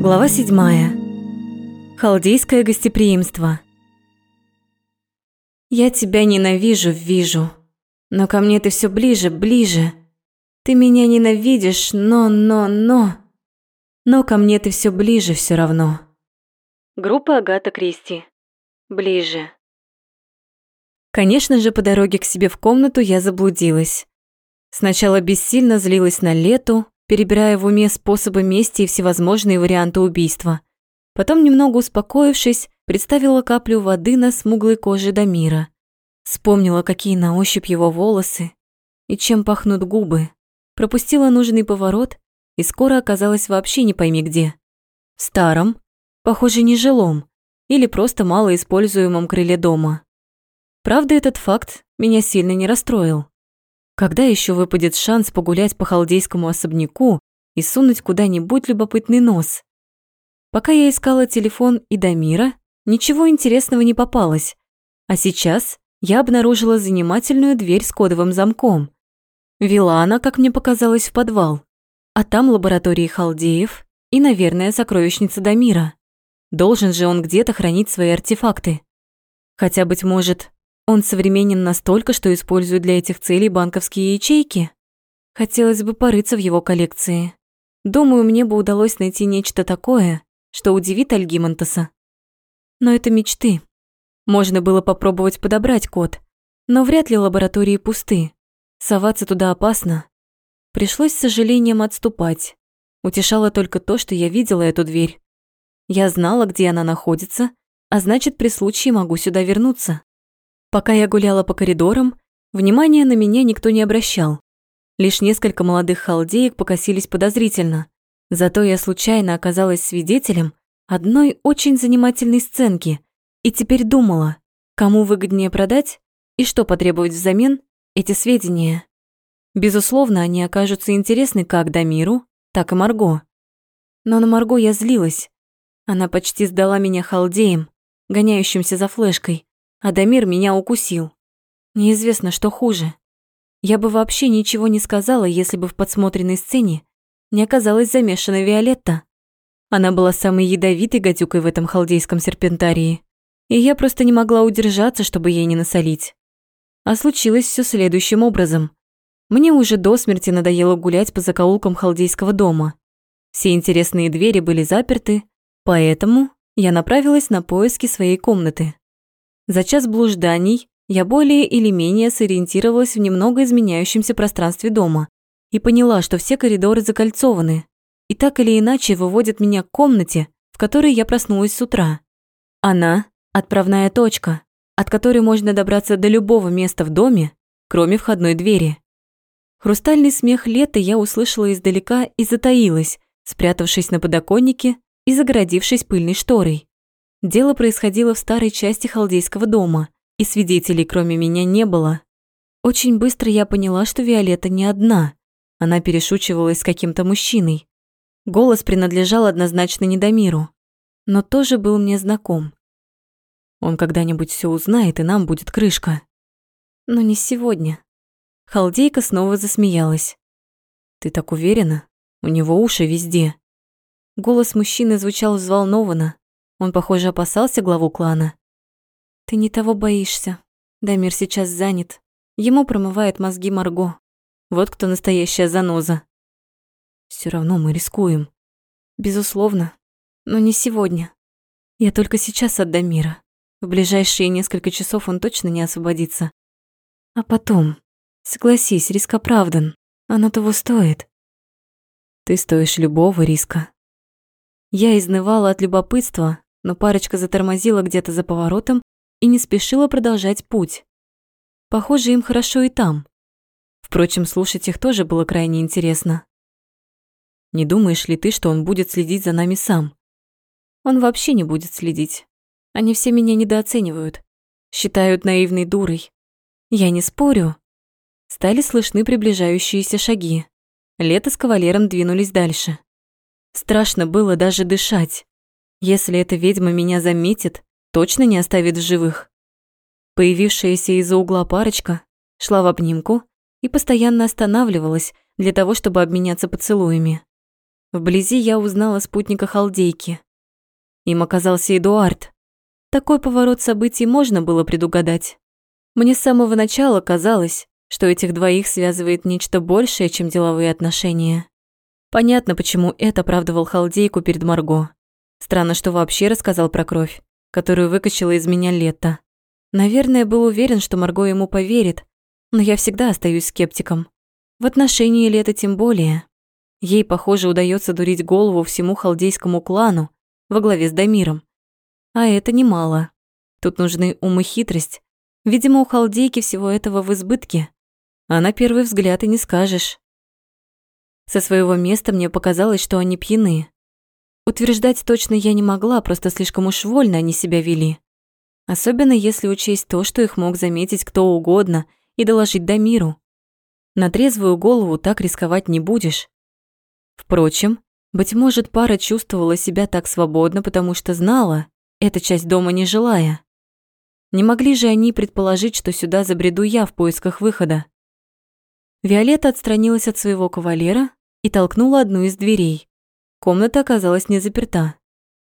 Глава седьмая. Халдейское гостеприимство. Я тебя ненавижу, вижу. Но ко мне ты все ближе, ближе. Ты меня ненавидишь, но, но, но. Но ко мне ты все ближе все равно. Группа Агата Кристи. Ближе. Конечно же, по дороге к себе в комнату я заблудилась. Сначала бессильно злилась на Лету, перебирая в уме способы мести и всевозможные варианты убийства. Потом, немного успокоившись, представила каплю воды на смуглой коже Дамира. Вспомнила, какие на ощупь его волосы и чем пахнут губы. Пропустила нужный поворот и скоро оказалась вообще не пойми где. В старом, похоже, нежилом или просто малоиспользуемом крыле дома. Правда, этот факт меня сильно не расстроил. Когда еще выпадет шанс погулять по халдейскому особняку и сунуть куда-нибудь любопытный нос? Пока я искала телефон и Дамира, ничего интересного не попалось. А сейчас я обнаружила занимательную дверь с кодовым замком. Вела она, как мне показалось, в подвал. А там лаборатории халдеев и, наверное, сокровищница Дамира. Должен же он где-то хранить свои артефакты. Хотя, быть может, он современен настолько, что использует для этих целей банковские ячейки. Хотелось бы порыться в его коллекции. Думаю, мне бы удалось найти нечто такое, что удивит Альгимонтаса. Но это мечты. Можно было попробовать подобрать код, но вряд ли лаборатории пусты. Соваться туда опасно. Пришлось с сожалением отступать. Утешало только то, что я видела эту дверь. Я знала, где она находится, а значит, при случае могу сюда вернуться. Пока я гуляла по коридорам, внимания на меня никто не обращал. Лишь несколько молодых халдеек покосились подозрительно. Зато я случайно оказалась свидетелем одной очень занимательной сценки и теперь думала, кому выгоднее продать и что потребовать взамен эти сведения. Безусловно, они окажутся интересны как Дамиру, так и Марго. Но на Марго я злилась. Она почти сдала меня халдеем, гоняющимся за флешкой. Адамир меня укусил. Неизвестно, что хуже. Я бы вообще ничего не сказала, если бы в подсмотренной сцене не оказалась замешана Виолетта. Она была самой ядовитой гадюкой в этом халдейском серпентарии, и я просто не могла удержаться, чтобы ей не насолить. А случилось все следующим образом. Мне уже до смерти надоело гулять по закоулкам халдейского дома. Все интересные двери были заперты, поэтому я направилась на поиски своей комнаты. За час блужданий я более или менее сориентировалась в немного изменяющемся пространстве дома и поняла, что все коридоры закольцованы и так или иначе выводят меня к комнате, в которой я проснулась с утра. Она – отправная точка, от которой можно добраться до любого места в доме, кроме входной двери. Хрустальный смех лета я услышала издалека и затаилась, спрятавшись на подоконнике и загородившись пыльной шторой. Дело происходило в старой части халдейского дома, и свидетелей кроме меня не было. Очень быстро я поняла, что Виолетта не одна. Она перешучивалась с каким-то мужчиной. Голос принадлежал однозначно Недомиру, но тоже был мне знаком. Он когда-нибудь все узнает, и нам будет крышка. Но не сегодня. Халдейка снова засмеялась. «Ты так уверена? У него уши везде». Голос мужчины звучал взволнованно, он, похоже, опасался главу клана. «Ты не того боишься. Дамир сейчас занят. Ему промывает мозги Марго. Вот кто настоящая заноза. Все равно мы рискуем. Безусловно. Но не сегодня. Я только сейчас от Дамира. В ближайшие несколько часов он точно не освободится. А потом, согласись, риск оправдан. Оно того стоит. Ты стоишь любого риска. Я изнывала от любопытства, но парочка затормозила где-то за поворотом и не спешила продолжать путь. Похоже, им хорошо и там. Впрочем, слушать их тоже было крайне интересно. Не думаешь ли ты, что он будет следить за нами сам? Он вообще не будет следить. Они все меня недооценивают. Считают наивной дурой. Я не спорю. Стали слышны приближающиеся шаги. Лето с кавалером двинулись дальше. Страшно было даже дышать. Если эта ведьма меня заметит, точно не оставит в живых. Появившаяся из-за угла парочка шла в обнимку и постоянно останавливалась для того, чтобы обменяться поцелуями. Вблизи я узнала спутника Халдейки. Им оказался Эдуард. Такой поворот событий можно было предугадать. Мне с самого начала казалось, что этих двоих связывает нечто большее, чем деловые отношения. Понятно, почему это оправдывал Халдейку перед Марго. Странно, что вообще рассказал про кровь, которую выкачала из меня лето. Наверное, был уверен, что Марго ему поверит, но я всегда остаюсь скептиком. В отношении лета тем более. Ей, похоже, удается дурить голову всему халдейскому клану во главе с Дамиром. А это немало. Тут нужны ум и хитрость. Видимо, у халдейки всего этого в избытке. А на первый взгляд и не скажешь. Со своего места мне показалось, что они пьяны. Утверждать точно я не могла, просто слишком уж вольно они себя вели. Особенно если учесть то, что их мог заметить кто угодно и доложить Дамиру. На трезвую голову так рисковать не будешь. Впрочем, быть может, пара чувствовала себя так свободно, потому что знала, эта часть дома не жилая. Не могли же они предположить, что сюда забреду я в поисках выхода. Виолетта отстранилась от своего кавалера и толкнула одну из дверей. Комната оказалась не заперта.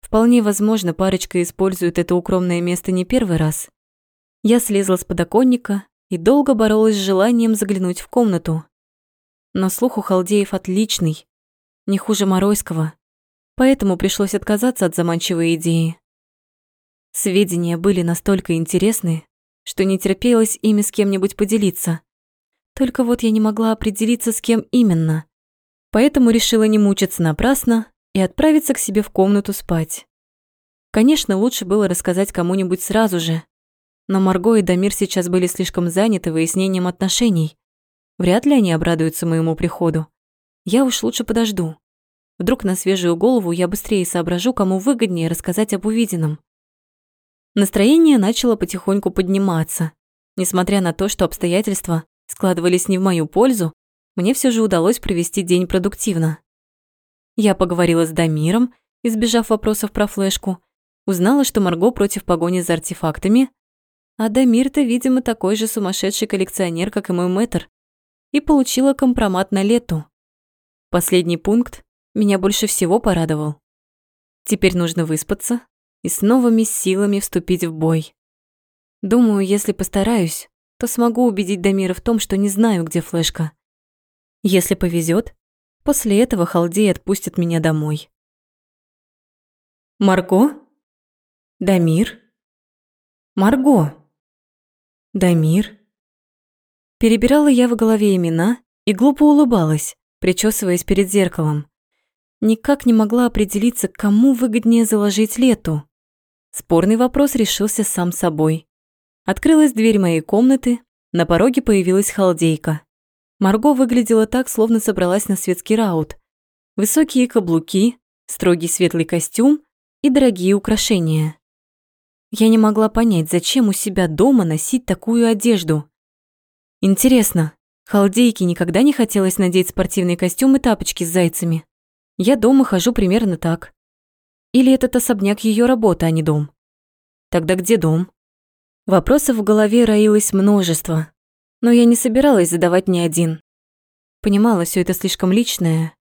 Вполне возможно, парочка использует это укромное место не первый раз. Я слезла с подоконника и долго боролась с желанием заглянуть в комнату. Но слух у халдеев отличный, не хуже Моройского, поэтому пришлось отказаться от заманчивой идеи. Сведения были настолько интересны, что не терпелось ими с кем-нибудь поделиться. Только вот я не могла определиться, с кем именно. Поэтому решила не мучиться напрасно и отправиться к себе в комнату спать. Конечно, лучше было рассказать кому-нибудь сразу же, но Марго и Дамир сейчас были слишком заняты выяснением отношений. Вряд ли они обрадуются моему приходу. Я уж лучше подожду. Вдруг на свежую голову я быстрее соображу, кому выгоднее рассказать об увиденном. Настроение начало потихоньку подниматься. Несмотря на то, что обстоятельства складывались не в мою пользу, мне все же удалось провести день продуктивно. Я поговорила с Дамиром, избежав вопросов про флешку, узнала, что Марго против погони за артефактами, а Дамир-то, видимо, такой же сумасшедший коллекционер, как и мой мэтр, и получила компромат на лету. Последний пункт меня больше всего порадовал. Теперь нужно выспаться и с новыми силами вступить в бой. Думаю, если постараюсь, то смогу убедить Дамира в том, что не знаю, где флешка. Если повезет, после этого Халдей отпустит меня домой. Марго? Дамир? Марго? Дамир? Перебирала я в голове имена и глупо улыбалась причесываясь перед зеркалом. Никак не могла определиться, кому выгоднее заложить лету. Спорный вопрос решился сам собой. Открылась дверь моей комнаты, на пороге появилась халдейка. Марго выглядела так, словно собралась на светский раут. Высокие каблуки, строгий светлый костюм и дорогие украшения. Я не могла понять, зачем у себя дома носить такую одежду. Интересно, Халдейке никогда не хотелось надеть спортивный костюм и тапочки с зайцами. Я дома хожу примерно так. Или этот особняк ее работа, а не дом? Тогда где дом? Вопросов в голове роилось множество, но я не собиралась задавать ни один. Понимала, все это слишком личное.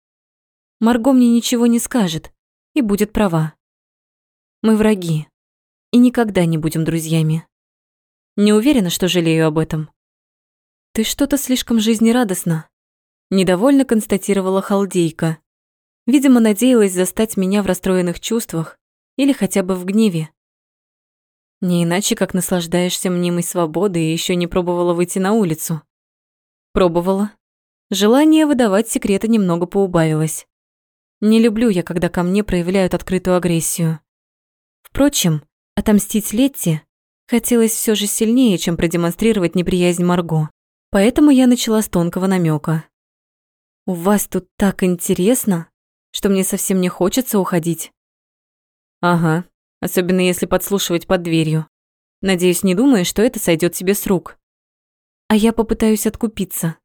Марго мне ничего не скажет и будет права. Мы враги и никогда не будем друзьями. Не уверена, что жалею об этом. «Ты что-то слишком жизнерадостна», – недовольно констатировала халдейка. Видимо, надеялась застать меня в расстроенных чувствах или хотя бы в гневе. Не иначе, как наслаждаешься мнимой свободой и еще не пробовала выйти на улицу. Пробовала. Желание выдавать секреты немного поубавилось. Не люблю я, когда ко мне проявляют открытую агрессию. Впрочем, отомстить Летти хотелось все же сильнее, чем продемонстрировать неприязнь Марго. Поэтому я начала с тонкого намека. «У вас тут так интересно, что мне совсем не хочется уходить». «Ага, особенно если подслушивать под дверью. Надеюсь, не думаешь, что это сойдет себе с рук». «А я попытаюсь откупиться».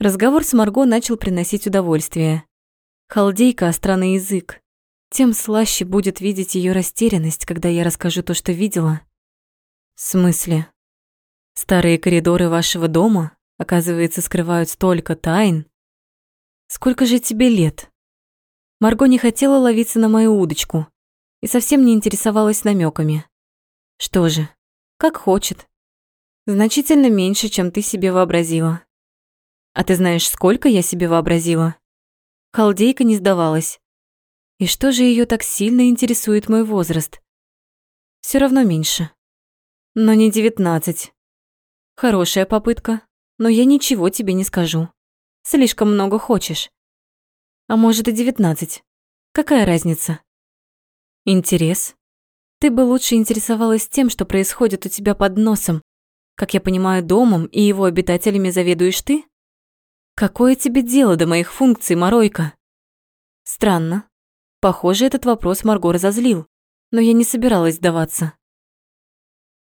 Разговор с Марго начал приносить удовольствие. Халдейка остра на язык. Тем слаще будет видеть ее растерянность, когда я расскажу то, что видела. В смысле? Старые коридоры вашего дома, оказывается, скрывают столько тайн. Сколько же тебе лет? Марго не хотела ловиться на мою удочку и совсем не интересовалась намеками. Что же, как хочет. Значительно меньше, чем ты себе вообразила. А ты знаешь, сколько я себе вообразила? Халдейка не сдавалась. И что же ее так сильно интересует мой возраст? Все равно меньше. Но не девятнадцать. Хорошая попытка, но я ничего тебе не скажу. Слишком много хочешь. А может и девятнадцать. Какая разница? Интерес. Ты бы лучше интересовалась тем, что происходит у тебя под носом. Как я понимаю, домом и его обитателями заведуешь ты? Какое тебе дело до моих функций, Моройка? Странно. Похоже, этот вопрос Марго разозлил, но я не собиралась сдаваться.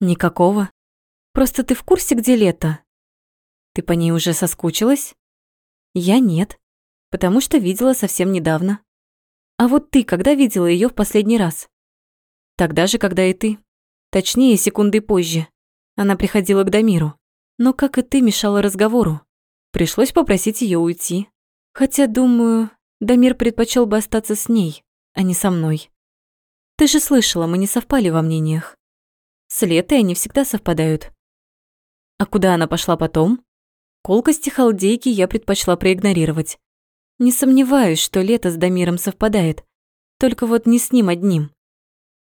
Никакого. Просто ты в курсе, где лето? Ты по ней уже соскучилась? Я нет, потому что видела совсем недавно. А вот ты когда видела ее в последний раз? Тогда же, когда и ты. Точнее, секунды позже. Она приходила к Дамиру. Но, как и ты, мешала разговору. Пришлось попросить ее уйти. Хотя, думаю, Дамир предпочел бы остаться с ней, а не со мной. Ты же слышала, мы не совпали во мнениях. С Летой они всегда совпадают. А куда она пошла потом? Колкости халдейки я предпочла проигнорировать. Не сомневаюсь, что Лето с Дамиром совпадает. Только вот не с ним одним.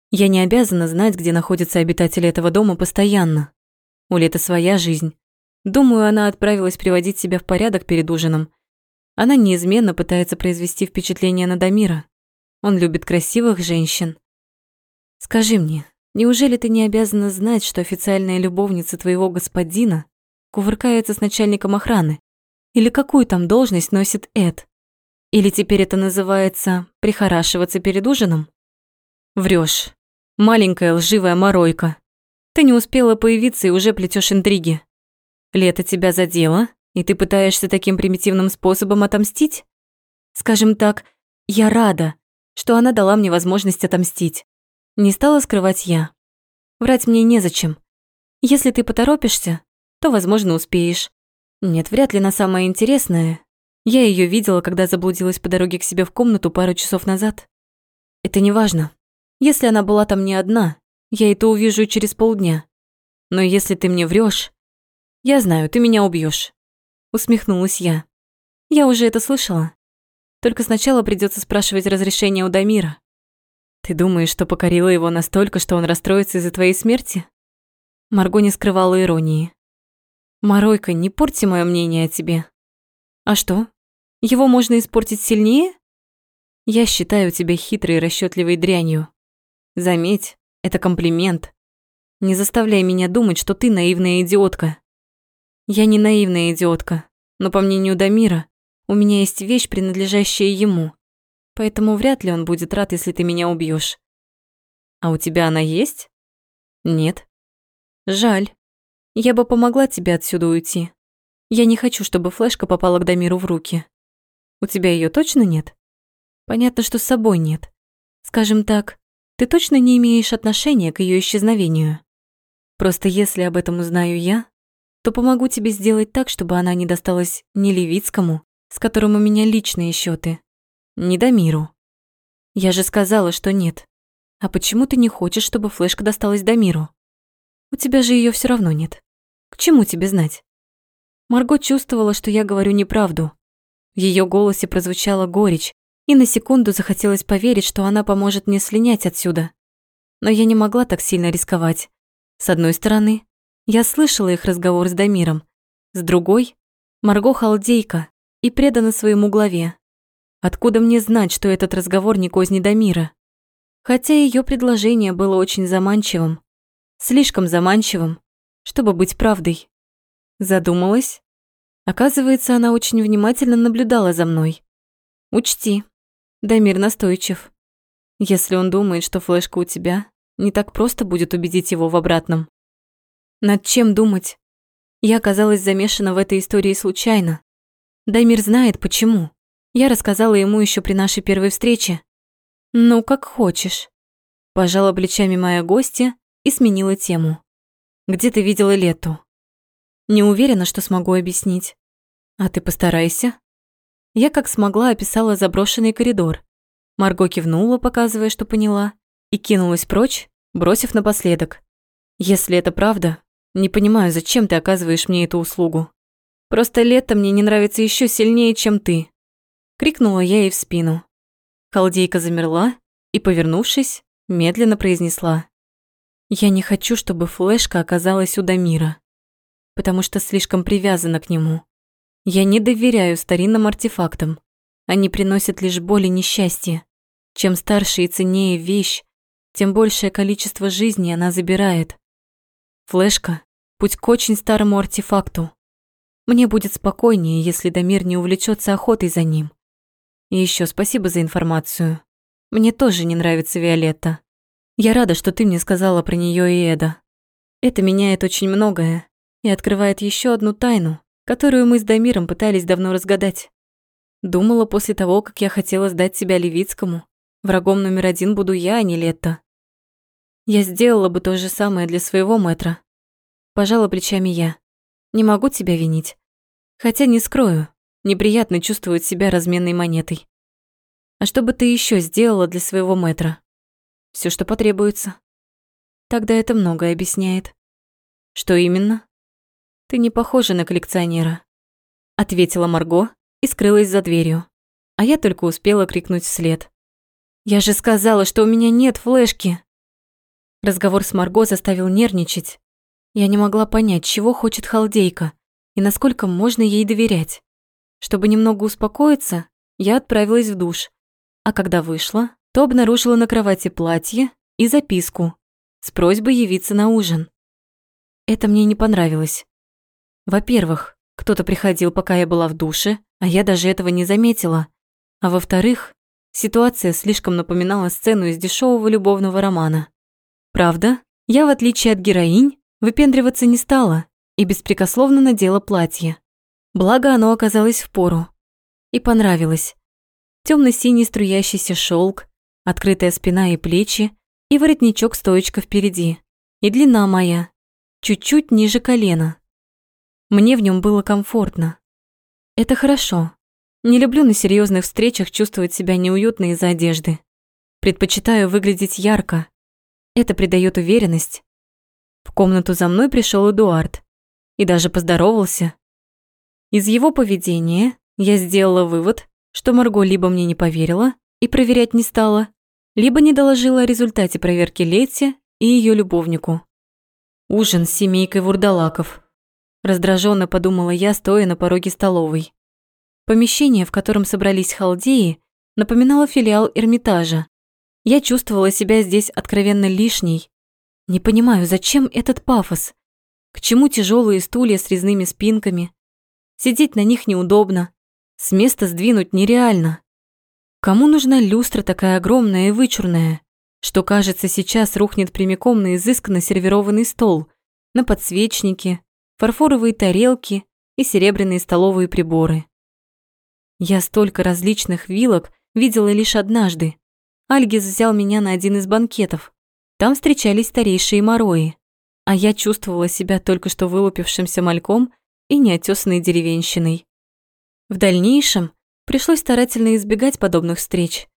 Я не обязана знать, где находятся обитатели этого дома постоянно. У Леты своя жизнь. Думаю, она отправилась приводить себя в порядок перед ужином. Она неизменно пытается произвести впечатление на Дамира. Он любит красивых женщин. Скажи мне, неужели ты не обязана знать, что официальная любовница твоего господина кувыркается с начальником охраны? Или какую там должность носит Эд? Или теперь это называется прихорашиваться перед ужином? Врешь. Маленькая лживая моройка. Ты не успела появиться и уже плетёшь интриги. Лето тебя задело, и ты пытаешься таким примитивным способом отомстить? Скажем так, я рада, что она дала мне возможность отомстить. Не стала скрывать я. Врать мне незачем. Если ты поторопишься, то, возможно, успеешь. Нет, вряд ли на самое интересное. Я её видела, когда заблудилась по дороге к себе в комнату пару часов назад. Это не важно. Если она была там не одна, я это увижу через полдня. Но если ты мне врешь, я знаю, ты меня убьешь. Усмехнулась я. Я уже это слышала. Только сначала придется спрашивать разрешение у Дамира. Ты думаешь, что покорила его настолько, что он расстроится из-за твоей смерти? Марго не скрывала иронии. Маройка, не порти мое мнение о тебе. А что? Его можно испортить сильнее? Я считаю тебя хитрой и расчетливой дрянью. Заметь, это комплимент. Не заставляй меня думать, что ты наивная идиотка. Я не наивная идиотка, но по мнению Дамира, у меня есть вещь, принадлежащая ему. Поэтому вряд ли он будет рад, если ты меня убьешь. А у тебя она есть? Нет. Жаль. Я бы помогла тебе отсюда уйти. Я не хочу, чтобы флешка попала к Дамиру в руки. У тебя ее точно нет? Понятно, что с собой нет. Скажем так, ты точно не имеешь отношения к ее исчезновению. Просто если об этом узнаю я, то помогу тебе сделать так, чтобы она не досталась ни Левицкому, с которым у меня личные счеты, ни Дамиру. Я же сказала, что нет. А почему ты не хочешь, чтобы флешка досталась Дамиру? У тебя же ее все равно нет. К чему тебе знать? Марго чувствовала, что я говорю неправду. В ее голосе прозвучала горечь, и на секунду захотелось поверить, что она поможет мне слинять отсюда. Но я не могла так сильно рисковать. С одной стороны, я слышала их разговор с Дамиром. С другой, Марго халдейка и предана своему главе. Откуда мне знать, что этот разговор не козни Дамира? Хотя ее предложение было очень заманчивым. Слишком заманчивым, чтобы быть правдой. Задумалась. Оказывается, она очень внимательно наблюдала за мной. Учти, Дамир настойчив. Если он думает, что флешка у тебя, не так просто будет убедить его в обратном. Над чем думать? Я оказалась замешана в этой истории случайно. Дамир знает, почему. Я рассказала ему еще при нашей первой встрече. Ну, как хочешь. Пожала плечами моя гостья и сменила тему. Где ты видела Лету? Не уверена, что смогу объяснить. А ты постарайся. Я как смогла описала заброшенный коридор. Марго кивнула, показывая, что поняла, и кинулась прочь, бросив напоследок. «Если это правда, не понимаю, зачем ты оказываешь мне эту услугу. Просто лето мне не нравится еще сильнее, чем ты», — крикнула я ей в спину. Халдейка замерла и, повернувшись, медленно произнесла. «Я не хочу, чтобы флешка оказалась у Дамира, потому что слишком привязана к нему. Я не доверяю старинным артефактам. Они приносят лишь боль и несчастье. Чем старше и ценнее вещь, тем большее количество жизни она забирает. Флешка – путь к очень старому артефакту. Мне будет спокойнее, если Дамир не увлечется охотой за ним. И еще спасибо за информацию. Мне тоже не нравится Виолетта. Я рада, что ты мне сказала про нее и Эда. Это меняет очень многое и открывает еще одну тайну, которую мы с Дамиром пытались давно разгадать. Думала, после того, как я хотела сдать себя Левицкому, врагом номер один буду я, а не Летта. Я сделала бы то же самое для своего мэтра. Пожала плечами я. Не могу тебя винить. Хотя не скрою, неприятно чувствовать себя разменной монетой. А что бы ты еще сделала для своего мэтра? Все, что потребуется. Тогда это многое объясняет. Что именно? Ты не похожа на коллекционера, ответила Марго и скрылась за дверью. А я только успела крикнуть вслед. Я же сказала, что у меня нет флешки. Разговор с Марго заставил нервничать. Я не могла понять, чего хочет халдейка и насколько можно ей доверять. Чтобы немного успокоиться, я отправилась в душ, а когда вышла, то обнаружила на кровати платье и записку с просьбой явиться на ужин. Это мне не понравилось. Во-первых, кто-то приходил, пока я была в душе, а я даже этого не заметила. А во-вторых, ситуация слишком напоминала сцену из дешевого любовного романа. Правда, я, в отличие от героинь, выпендриваться не стала и беспрекословно надела платье. Благо, оно оказалось в пору. И понравилось. Темно-синий струящийся шелк, открытая спина и плечи, и воротничок-стоечка впереди. И длина моя, чуть-чуть ниже колена. Мне в нем было комфортно. Это хорошо. Не люблю на серьезных встречах чувствовать себя неуютно из-за одежды. Предпочитаю выглядеть ярко. Это придает уверенность. В комнату за мной пришел Эдуард и даже поздоровался, из его поведения я сделала вывод, что Марго либо мне не поверила и проверять не стала, либо не доложила о результате проверки Летти и ее любовнику. Ужин с семейкой вурдалаков. Раздраженно подумала я, стоя на пороге столовой. Помещение, в котором собрались халдеи, напоминало филиал Эрмитажа. Я чувствовала себя здесь откровенно лишней. Не понимаю, зачем этот пафос? К чему тяжелые стулья с резными спинками? Сидеть на них неудобно. С места сдвинуть нереально. Кому нужна люстра такая огромная и вычурная, что, кажется, сейчас рухнет прямиком на изысканно сервированный стол, на подсвечники, фарфоровые тарелки и серебряные столовые приборы. Я столько различных вилок видела лишь однажды. Альгис взял меня на один из банкетов. Там встречались старейшие морои, а я чувствовала себя только что вылупившимся мальком и неотесанной деревенщиной. В дальнейшем пришлось старательно избегать подобных встреч.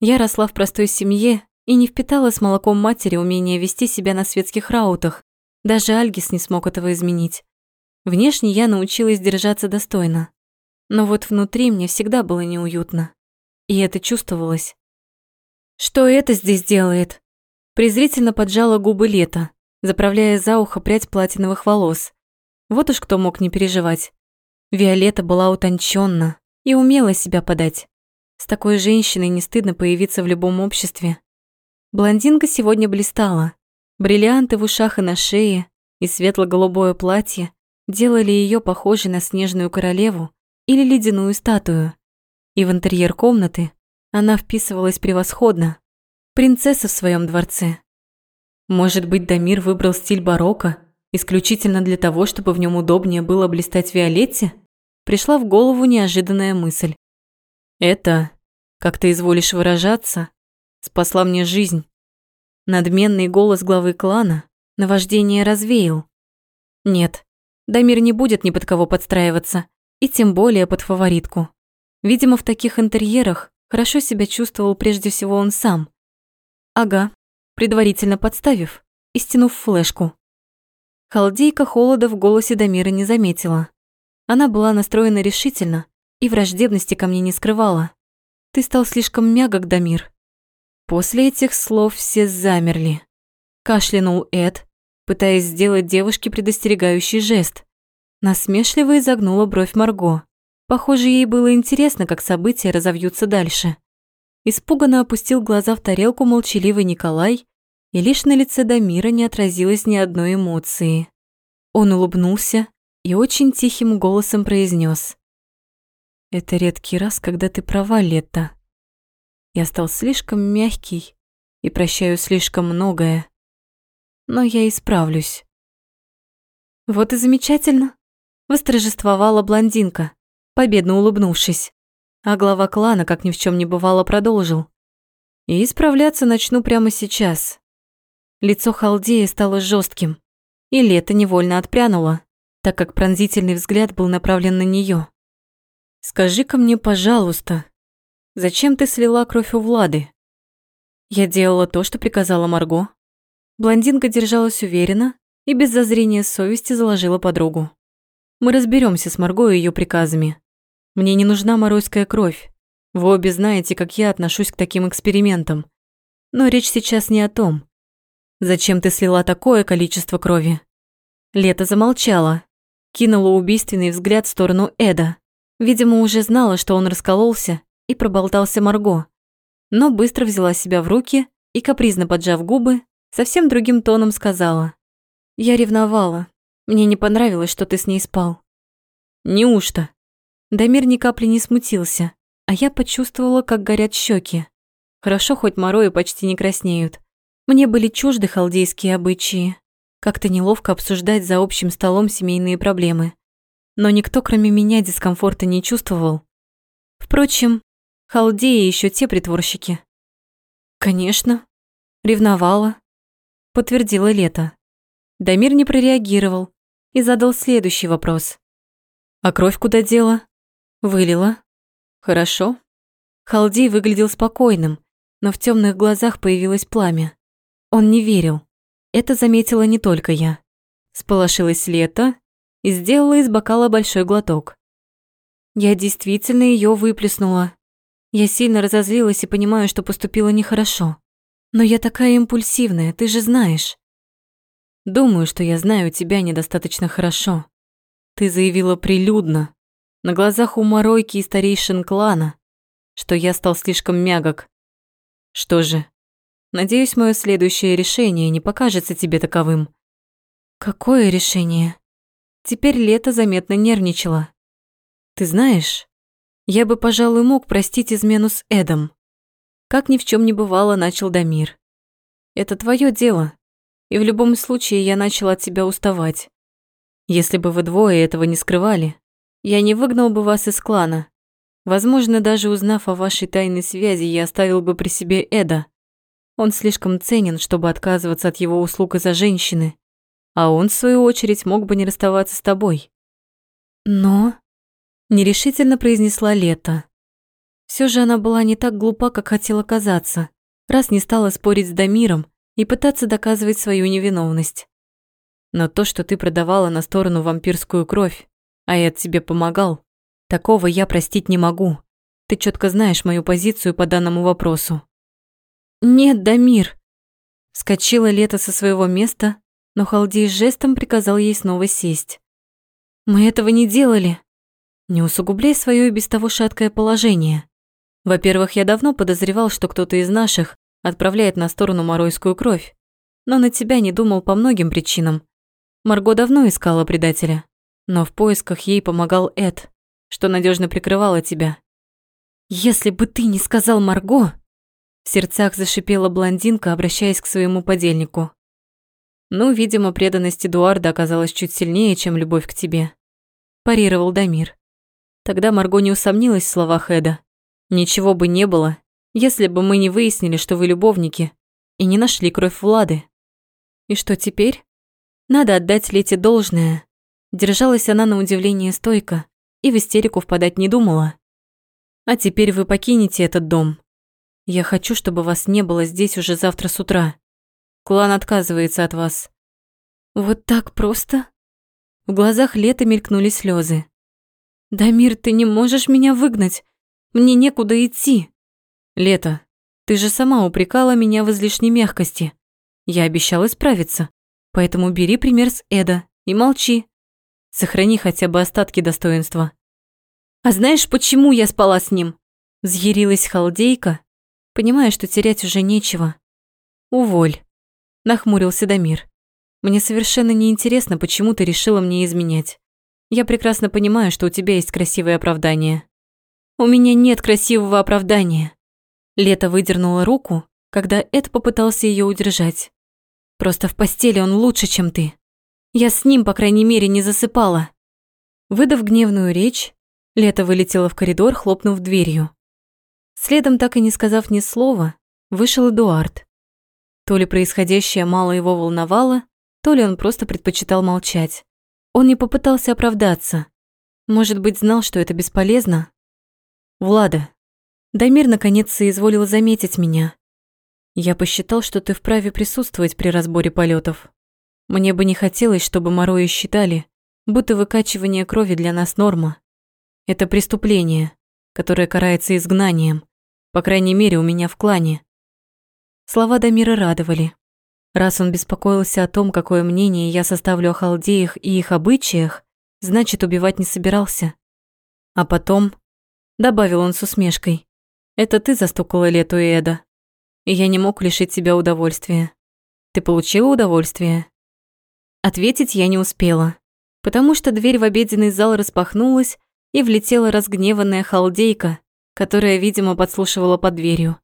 Я росла в простой семье и не впитала с молоком матери умение вести себя на светских раутах. Даже Альгис не смог этого изменить. Внешне я научилась держаться достойно. Но вот внутри мне всегда было неуютно. И это чувствовалось. «Что это здесь делает?» Презрительно поджала губы Лето, заправляя за ухо прядь платиновых волос. Вот уж кто мог не переживать. Виолетта была утонченна и умела себя подать. С такой женщиной не стыдно появиться в любом обществе. Блондинка сегодня блистала. Бриллианты в ушах и на шее и светло-голубое платье делали ее похожей на снежную королеву или ледяную статую. И в интерьер комнаты она вписывалась превосходно. Принцесса в своем дворце. Может быть, Дамир выбрал стиль барокко исключительно для того, чтобы в нем удобнее было блистать Виолетте, пришла в голову неожиданная мысль. Это, как ты изволишь выражаться, спасла мне жизнь. Надменный голос главы клана наваждение развеял. Нет, Дамир не будет ни под кого подстраиваться, и тем более под фаворитку. Видимо, в таких интерьерах Хорошо себя чувствовал прежде всего он сам. Ага, предварительно подставив и стянув флешку. Халдейка холода в голосе Дамира не заметила. Она была настроена решительно и враждебности ко мне не скрывала. Ты стал слишком мягок, Дамир. После этих слов все замерли. Кашлянул Эд, пытаясь сделать девушке предостерегающий жест. Насмешливо изогнула бровь Марго. Похоже, ей было интересно, как события разовьются дальше. Испуганно опустил глаза в тарелку молчаливый Николай, и лишь на лице Дамира не отразилось ни одной эмоции. Он улыбнулся и очень тихим голосом произнес: «Это редкий раз, когда ты права, Лето. Я стал слишком мягкий и прощаю слишком многое. Но я исправлюсь». «Вот и замечательно», — восторжествовала блондинка, победно улыбнувшись. А глава клана, как ни в чем не бывало, продолжил. «И исправляться начну прямо сейчас». Лицо Халдея стало жестким, и Лето невольно отпрянуло, так как пронзительный взгляд был направлен на нее. «Скажи-ка мне, пожалуйста, зачем ты слила кровь у Влады?» Я делала то, что приказала Марго. Блондинка держалась уверенно и без зазрения совести заложила подругу. Мы разберемся с Марго и ее приказами. Мне не нужна моройская кровь. Вы обе знаете, как я отношусь к таким экспериментам. Но речь сейчас не о том. Зачем ты слила такое количество крови? Лето замолчала, кинула убийственный взгляд в сторону Эда. Видимо, уже знала, что он раскололся и проболтался Марго. Но быстро взяла себя в руки и, капризно поджав губы, совсем другим тоном сказала. «Я ревновала. Мне не понравилось, что ты с ней спал». «Неужто?» Дамир ни капли не смутился, а я почувствовала, как горят щеки. Хорошо, хоть морои почти не краснеют. Мне были чужды халдейские обычаи. Как-то неловко обсуждать за общим столом семейные проблемы. Но никто, кроме меня, дискомфорта не чувствовал. Впрочем, халдеи еще те притворщики. Конечно, ревновала, подтвердила Лето. Дамир не прореагировал и задал следующий вопрос. А кровь куда дела? Вылила. Хорошо. Халдей выглядел спокойным, но в темных глазах появилось пламя. Он не верил. Это заметила не только я. Сполошилась Лето и сделала из бокала большой глоток. Я действительно ее выплеснула. Я сильно разозлилась и понимаю, что поступила нехорошо. Но я такая импульсивная, ты же знаешь. Думаю, что я знаю тебя недостаточно хорошо. Ты заявила прилюдно, на глазах у Моройки и старейшин клана, что я стал слишком мягок. Что же, Надеюсь, мое следующее решение не покажется тебе таковым. Какое решение? Теперь Лето заметно нервничала. Ты знаешь, я бы, пожалуй, мог простить измену с Эдом. Как ни в чем не бывало, начал Дамир. Это твое дело, и в любом случае я начал от тебя уставать. Если бы вы двое этого не скрывали, я не выгнал бы вас из клана. Возможно, даже узнав о вашей тайной связи, я оставил бы при себе Эда. Он слишком ценен, чтобы отказываться от его услуг из-за женщины. А он, в свою очередь, мог бы не расставаться с тобой. Но... Нерешительно произнесла Лето. Все же она была не так глупа, как хотела казаться, раз не стала спорить с Дамиром и пытаться доказывать свою невиновность. Но то, что ты продавала на сторону вампирскую кровь, а я тебе помогал, такого я простить не могу. Ты четко знаешь мою позицию по данному вопросу. «Нет, Дамир!» Скочила Лето со своего места, но Халдей жестом приказал ей снова сесть. «Мы этого не делали. Не усугубляй свое и без того шаткое положение. Во-первых, я давно подозревал, что кто-то из наших отправляет на сторону моройскую кровь, но на тебя не думал по многим причинам. Марго давно искала предателя, но в поисках ей помогал Эд, что надежно прикрывало тебя. Если бы ты не сказал Марго, в сердцах зашипела блондинка, обращаясь к своему подельнику. «Ну, видимо, преданность Эдуарда оказалась чуть сильнее, чем любовь к тебе», – парировал Дамир. Тогда Марго не усомнилась в словах Эда. «Ничего бы не было, если бы мы не выяснили, что вы любовники, и не нашли кровь Влады». «И что теперь?» Надо отдать Лете должное. Держалась она на удивление стойко и в истерику впадать не думала. А теперь вы покинете этот дом. Я хочу, чтобы вас не было здесь уже завтра с утра. Клан отказывается от вас. Вот так просто? В глазах Лета мелькнули слезы. «Дамир, ты не можешь меня выгнать. Мне некуда идти». «Лето, ты же сама упрекала меня в излишней мягкости. Я обещала справиться. Поэтому бери пример с Эда и молчи. Сохрани хотя бы остатки достоинства». «А знаешь, почему я спала с ним?» Взъярилась халдейка, понимая, что терять уже нечего. «Уволь», – нахмурился Дамир. «Мне совершенно неинтересно, почему ты решила мне изменять. Я прекрасно понимаю, что у тебя есть красивое оправдание». «У меня нет красивого оправдания». Лето выдернула руку, когда Эд попытался ее удержать. «Просто в постели он лучше, чем ты. Я с ним, по крайней мере, не засыпала». Выдав гневную речь, Лето вылетела в коридор, хлопнув дверью. Следом, так и не сказав ни слова, вышел Эдуард. То ли происходящее мало его волновало, то ли он просто предпочитал молчать. Он не попытался оправдаться. Может быть, знал, что это бесполезно? Влада, Дамир наконец соизволил заметить меня. Я посчитал, что ты вправе присутствовать при разборе полетов. Мне бы не хотелось, чтобы Морои считали, будто выкачивание крови для нас норма. Это преступление, которое карается изгнанием, по крайней мере, у меня в клане. Слова Дамира радовали. Раз он беспокоился о том, какое мнение я составлю о халдеях и их обычаях, значит, убивать не собирался. А потом, добавил он с усмешкой, это ты застукала Лету Эда, и я не мог лишить тебя удовольствия. Ты получила удовольствие? Ответить я не успела, потому что дверь в обеденный зал распахнулась, и влетела разгневанная халдейка, которая, видимо, подслушивала под дверью.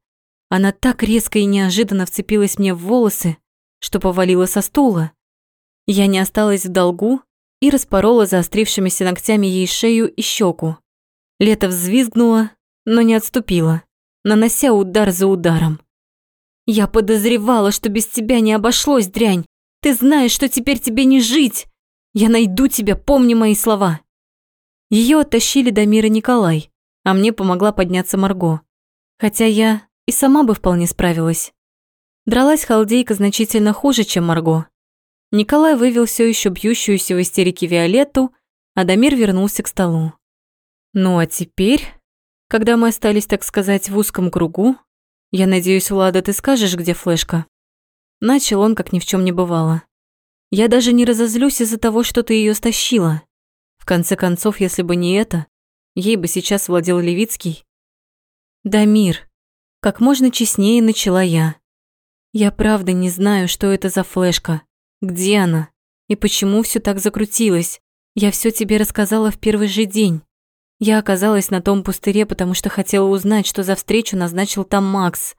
Она так резко и неожиданно вцепилась мне в волосы, что повалила со стула. Я не осталась в долгу и распорола заострившимися ногтями ей шею и щеку. Лето взвизгнула, но не отступила, нанося удар за ударом. «Я подозревала, что без тебя не обошлось, дрянь! Ты знаешь, что теперь тебе не жить! Я найду тебя, помни мои слова!» Ее оттащили до мира Николай, а мне помогла подняться Марго. Хотя я и сама бы вполне справилась. Дралась халдейка значительно хуже, чем Марго. Николай вывел все еще бьющуюся в истерике Виолетту, а Дамир вернулся к столу. Ну а теперь, когда мы остались, так сказать, в узком кругу, я надеюсь, Влада, ты скажешь, где флешка? Начал он, как ни в чем не бывало. Я даже не разозлюсь из-за того, что ты ее стащила конце концов, если бы не это, ей бы сейчас владел Левицкий. Да мир, как можно честнее начала я. Я правда не знаю, что это за флешка, где она и почему все так закрутилось. Я все тебе рассказала в первый же день. Я оказалась на том пустыре, потому что хотела узнать, что за встречу назначил там Макс.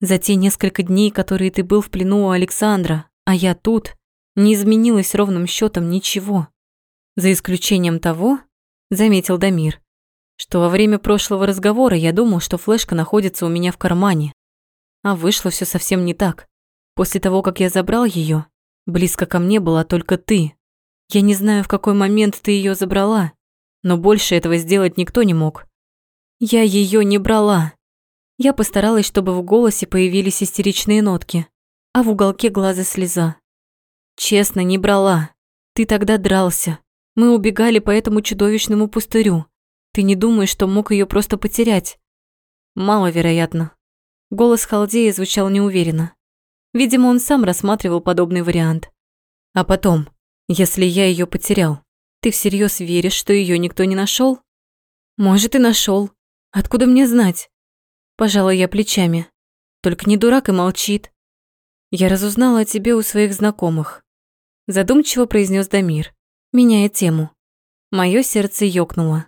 За те несколько дней, которые ты был в плену у Александра, а я тут, не изменилось ровным счетом ничего. За исключением того, заметил Дамир, что во время прошлого разговора я думал, что флешка находится у меня в кармане. А вышло все совсем не так. После того, как я забрал ее, близко ко мне была только ты. Я не знаю, в какой момент ты ее забрала, но больше этого сделать никто не мог. Я ее не брала. Я постаралась, чтобы в голосе появились истеричные нотки, а в уголке глаза слеза. Честно, не брала. Ты тогда дрался, мы убегали по этому чудовищному пустырю. Ты не думаешь, что мог ее просто потерять? Маловероятно. Голос Халдея звучал неуверенно. Видимо, он сам рассматривал подобный вариант. А потом, если я ее потерял, ты всерьез веришь, что ее никто не нашел? Может, и нашел. Откуда мне знать? Пожала я плечами. Только не дурак и молчит. Я разузнала о тебе у своих знакомых. Задумчиво произнес Дамир меняя тему. Моё сердце ёкнуло.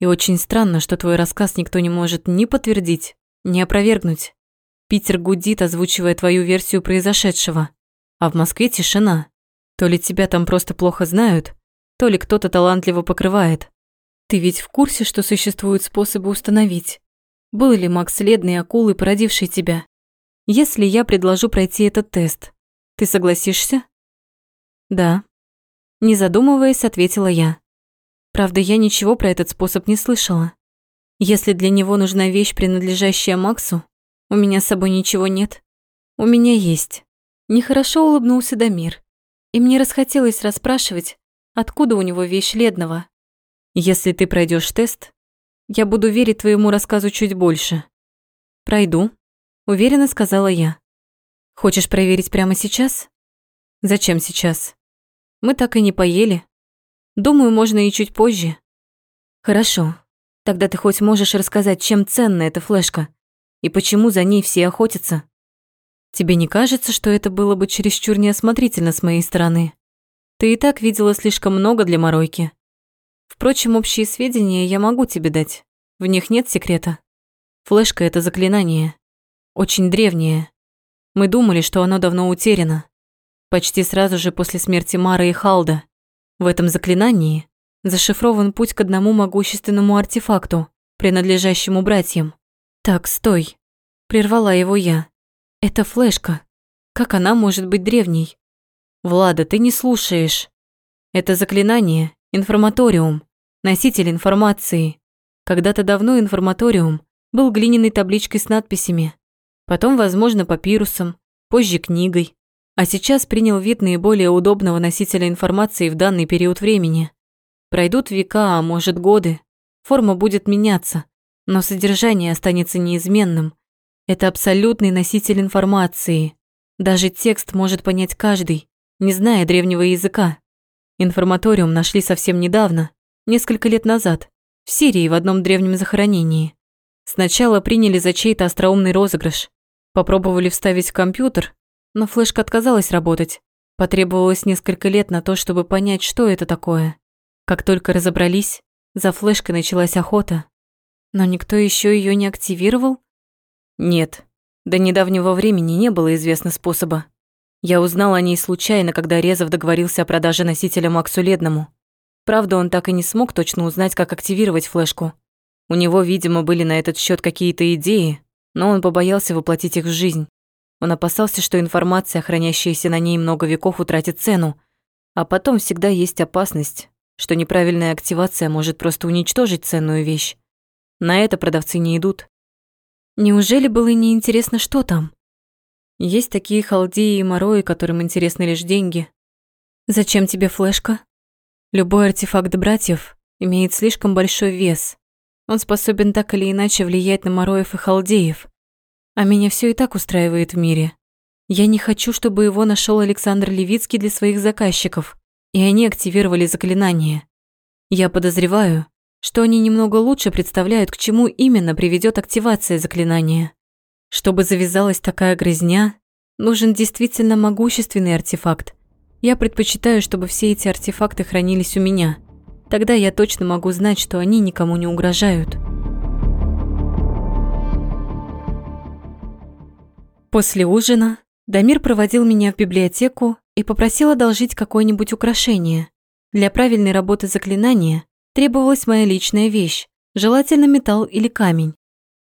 И очень странно, что твой рассказ никто не может ни подтвердить, ни опровергнуть. Питер гудит, озвучивая твою версию произошедшего. А в Москве тишина. То ли тебя там просто плохо знают, то ли кто-то талантливо покрывает. Ты ведь в курсе, что существуют способы установить, был ли Макс следной акулой, породившей тебя? Если я предложу пройти этот тест, ты согласишься? Да. Не задумываясь, ответила я. Правда, я ничего про этот способ не слышала. Если для него нужна вещь, принадлежащая Максу, у меня с собой ничего нет. У меня есть. Нехорошо улыбнулся Дамир. И мне расхотелось расспрашивать, откуда у него вещь Ледного. Если ты пройдешь тест, я буду верить твоему рассказу чуть больше. Пройду, уверенно сказала я. Хочешь проверить прямо сейчас? Зачем сейчас? Мы так и не поели. Думаю, можно и чуть позже. Хорошо. Тогда ты хоть можешь рассказать, чем ценна эта флешка и почему за ней все охотятся? Тебе не кажется, что это было бы чересчур неосмотрительно с моей стороны? Ты и так видела слишком много для моройки. Впрочем, общие сведения я могу тебе дать. В них нет секрета. Флешка — это заклинание. Очень древнее. Мы думали, что оно давно утеряно. Почти сразу же после смерти Мары и Халда. В этом заклинании зашифрован путь к одному могущественному артефакту, принадлежащему братьям. Так, стой. Прервала его я. Это флешка. Как она может быть древней? Влада, ты не слушаешь. Это заклинание, информаториум, носитель информации. Когда-то давно информаториум был глиняной табличкой с надписями. Потом, возможно, папирусом, позже книгой. А сейчас принял вид наиболее удобного носителя информации в данный период времени. Пройдут века, а может годы. Форма будет меняться, но содержание останется неизменным. Это абсолютный носитель информации. Даже текст может понять каждый, не зная древнего языка. Информаториум нашли совсем недавно, несколько лет назад, в Сирии в одном древнем захоронении. Сначала приняли за чей-то остроумный розыгрыш. Попробовали вставить в компьютер, но флешка отказалась работать. Потребовалось несколько лет на то, чтобы понять, что это такое. Как только разобрались, за флешкой началась охота. Но никто еще ее не активировал? Нет, до недавнего времени не было известно способа. Я узнал о ней случайно, когда Резов договорился о продаже носителя Максу Ледному. Правда, он так и не смог точно узнать, как активировать флешку. У него, видимо, были на этот счет какие-то идеи, но он побоялся воплотить их в жизнь. Он опасался, что информация, хранящаяся на ней много веков, утратит цену. А потом всегда есть опасность, что неправильная активация может просто уничтожить ценную вещь. На это продавцы не идут. Неужели было неинтересно, что там? Есть такие халдеи и морои, которым интересны лишь деньги. Зачем тебе флешка? Любой артефакт братьев имеет слишком большой вес. Он способен так или иначе влиять на мороев и халдеев. А меня все и так устраивает в мире. Я не хочу, чтобы его нашел Александр Левицкий для своих заказчиков, и они активировали заклинание. Я подозреваю, что они немного лучше представляют, к чему именно приведет активация заклинания. Чтобы завязалась такая грязня, нужен действительно могущественный артефакт. Я предпочитаю, чтобы все эти артефакты хранились у меня. Тогда я точно могу знать, что они никому не угрожают. После ужина Дамир проводил меня в библиотеку и попросил одолжить какое-нибудь украшение. Для правильной работы заклинания требовалась моя личная вещь, желательно металл или камень.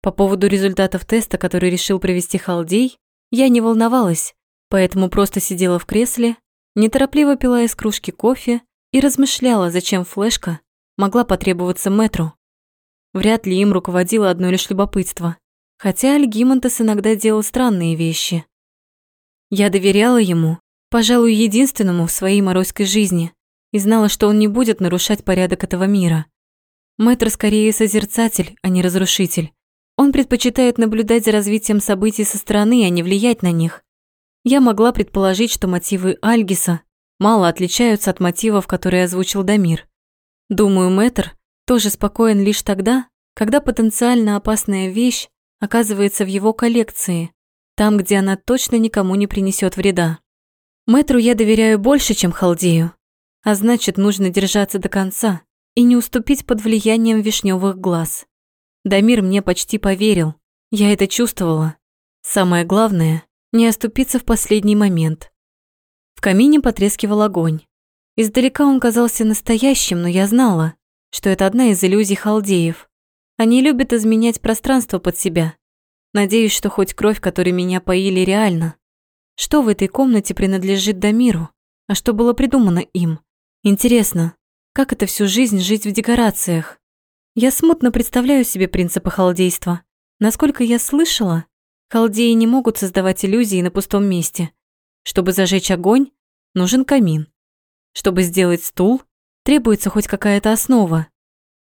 По поводу результатов теста, который решил провести Халдей, я не волновалась, поэтому просто сидела в кресле, неторопливо пила из кружки кофе и размышляла, зачем флешка могла потребоваться метру. Вряд ли им руководило одно лишь любопытство, хотя Альгимонтес иногда делал странные вещи. Я доверяла ему, пожалуй, единственному в своей моройской жизни, и знала, что он не будет нарушать порядок этого мира. Мэтр скорее созерцатель, а не разрушитель. Он предпочитает наблюдать за развитием событий со стороны, а не влиять на них. Я могла предположить, что мотивы Альгиса мало отличаются от мотивов, которые озвучил Дамир. Думаю, Мэтр тоже спокоен лишь тогда, когда потенциально опасная вещь оказывается в его коллекции, там, где она точно никому не принесет вреда. Мэтру я доверяю больше, чем Халдею. А значит, нужно держаться до конца и не уступить под влиянием вишневых глаз. Дамир мне почти поверил. Я это чувствовала. Самое главное – не оступиться в последний момент. В камине потрескивал огонь. Издалека он казался настоящим, но я знала, что это одна из иллюзий халдеев. Они любят изменять пространство под себя. Надеюсь, что хоть кровь, которой меня поили, реально. Что в этой комнате принадлежит Дамиру, а что было придумано им? Интересно, как это всю жизнь жить в декорациях? Я смутно представляю себе принципы халдейства. Насколько я слышала, халдеи не могут создавать иллюзии на пустом месте. Чтобы зажечь огонь, нужен камин. Чтобы сделать стул, требуется хоть какая-то основа.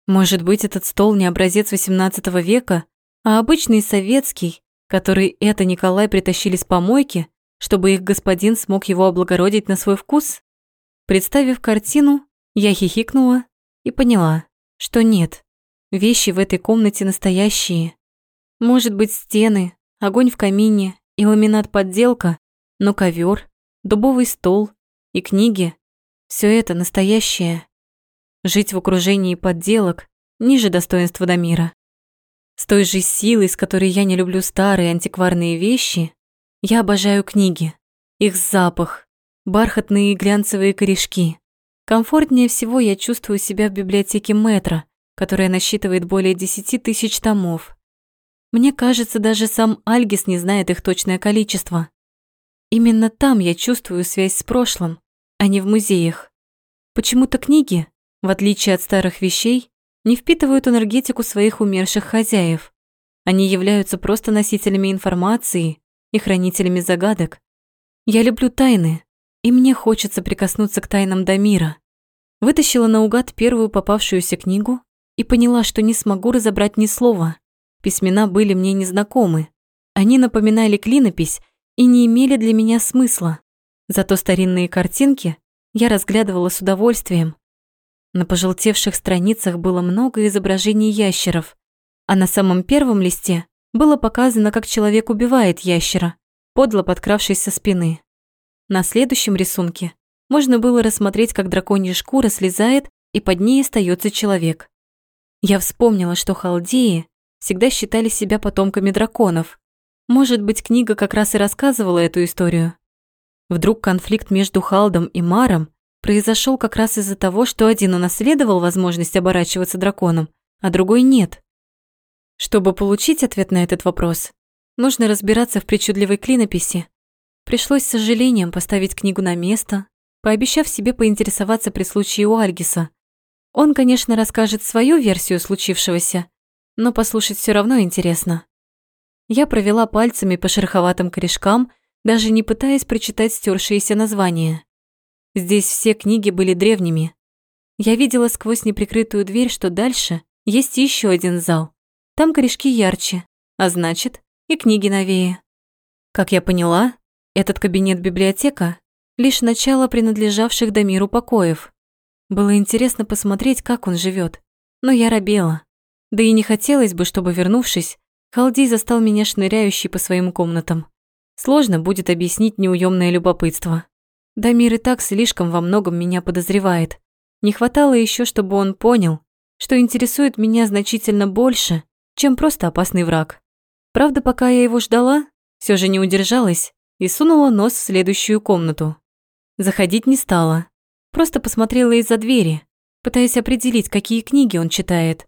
Может быть, этот стол не образец XVIII века, а обычный советский, который это Николай притащили с помойки, чтобы их господин смог его облагородить на свой вкус? Представив картину, я хихикнула и поняла, что нет, вещи в этой комнате настоящие. Может быть, стены, огонь в камине и ламинат-подделка, но ковер, дубовый стол и книги – все это настоящее. Жить в окружении подделок ниже достоинства Дамира. С той же силой, с которой я не люблю старые антикварные вещи, я обожаю книги, их запах, бархатные и глянцевые корешки. Комфортнее всего я чувствую себя в библиотеке Метро, которая насчитывает более 10 тысяч томов. Мне кажется, даже сам Альгис не знает их точное количество. Именно там я чувствую связь с прошлым, а не в музеях. Почему-то книги, в отличие от старых вещей, не впитывают энергетику своих умерших хозяев. Они являются просто носителями информации и хранителями загадок. Я люблю тайны, и мне хочется прикоснуться к тайнам Дамира. Вытащила наугад первую попавшуюся книгу и поняла, что не смогу разобрать ни слова. Письмена были мне незнакомы. Они напоминали клинопись и не имели для меня смысла. Зато старинные картинки я разглядывала с удовольствием. На пожелтевших страницах было много изображений ящеров, а на самом первом листе было показано, как человек убивает ящера, подло подкравшись со спины. На следующем рисунке можно было рассмотреть, как драконья шкура слезает, и под ней остается человек. Я вспомнила, что халдеи всегда считали себя потомками драконов, может быть, книга как раз и рассказывала эту историю. Вдруг конфликт между Халдом и Маром произошел как раз из-за того, что один унаследовал возможность оборачиваться драконом, а другой нет. Чтобы получить ответ на этот вопрос, нужно разбираться в причудливой клинописи. Пришлось с сожалением поставить книгу на место, пообещав себе поинтересоваться при случае у Альгиса. Он, конечно, расскажет свою версию случившегося, но послушать все равно интересно. Я провела пальцами по шероховатым корешкам, даже не пытаясь прочитать стёршиеся названия. Здесь все книги были древними. Я видела сквозь неприкрытую дверь, что дальше есть еще один зал. Там корешки ярче, а значит, и книги новее. Как я поняла, этот кабинет-библиотека – лишь начало принадлежавших до миру покоев. Было интересно посмотреть, как он живет, но я робела. Да и не хотелось бы, чтобы, вернувшись, Халдей застал меня шныряющей по своим комнатам. Сложно будет объяснить неуемное любопытство. Дамир и так слишком во многом меня подозревает. Не хватало еще, чтобы он понял, что интересует меня значительно больше, чем просто опасный враг. Правда, пока я его ждала, все же не удержалась и сунула нос в следующую комнату. Заходить не стала, просто посмотрела из-за двери, пытаясь определить, какие книги он читает.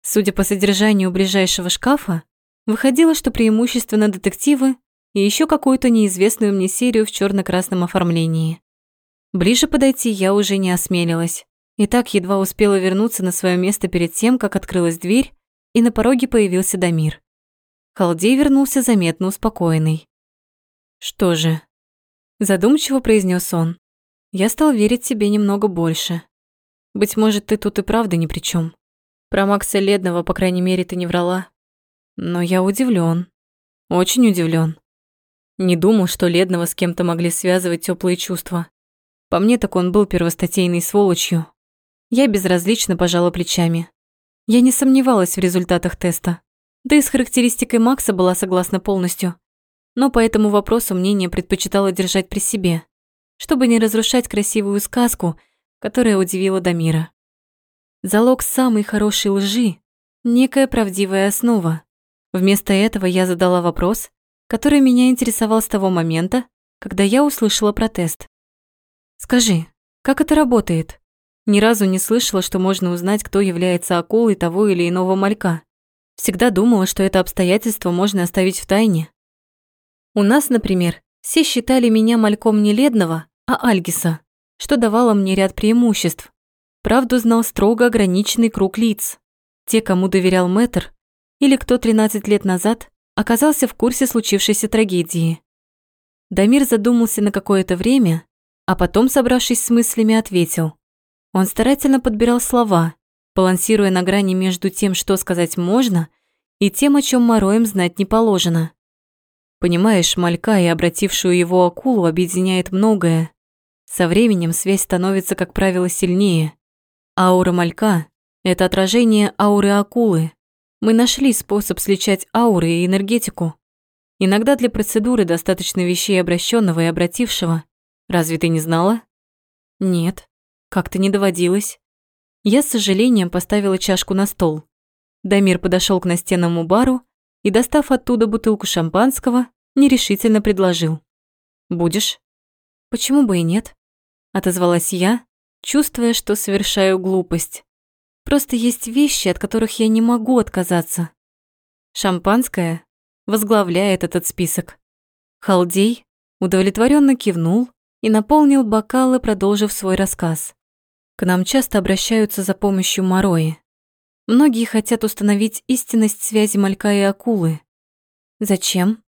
Судя по содержанию ближайшего шкафа, выходило, что преимущественно детективы и еще какую-то неизвестную мне серию в черно красном оформлении. Ближе подойти я уже не осмелилась. И так едва успела вернуться на свое место перед тем, как открылась дверь, и на пороге появился Дамир. Халдей вернулся заметно успокоенный. «Что же?» Задумчиво произнес он. «Я стал верить себе немного больше. Быть может, ты тут и правда ни при чем. Про Макса Ледного, по крайней мере, ты не врала. Но я удивлен, Очень удивлен. Не думал, что Ледного с кем-то могли связывать теплые чувства. По мне, так он был первостатейной сволочью. Я безразлично пожала плечами. Я не сомневалась в результатах теста. Да и с характеристикой Макса была согласна полностью. Но по этому вопросу мнение предпочитала держать при себе, чтобы не разрушать красивую сказку, которая удивила Дамира. Залог самой хорошей лжи – некая правдивая основа. Вместо этого я задала вопрос, который меня интересовал с того момента, когда я услышала протест. «Скажи, как это работает?» Ни разу не слышала, что можно узнать, кто является акулой того или иного малька. Всегда думала, что это обстоятельство можно оставить в тайне. У нас, например, все считали меня мальком не Ледного, а Альгиса, что давало мне ряд преимуществ, Правду знал строго ограниченный круг лиц. Те, кому доверял мэтр, или кто 13 лет назад оказался в курсе случившейся трагедии. Дамир задумался на какое-то время, а потом, собравшись с мыслями, ответил. Он старательно подбирал слова, балансируя на грани между тем, что сказать можно, и тем, о чем Мороем знать не положено. Понимаешь, малька и обратившую его акулу объединяет многое. Со временем связь становится, как правило, сильнее. Аура малька – это отражение ауры акулы. Мы нашли способ сличать ауры и энергетику. Иногда для процедуры достаточно вещей обращенного и обратившего. Разве ты не знала? Нет, как-то не доводилось. Я с сожалением поставила чашку на стол. Дамир подошел к настенному бару и, достав оттуда бутылку шампанского, нерешительно предложил. «Будешь?» «Почему бы и нет?» Отозвалась я, чувствуя, что совершаю глупость. Просто есть вещи, от которых я не могу отказаться. Шампанское возглавляет этот список. Халдей удовлетворенно кивнул и наполнил бокалы, продолжив свой рассказ. К нам часто обращаются за помощью Морои. Многие хотят установить истинность связи малька и акулы. Зачем?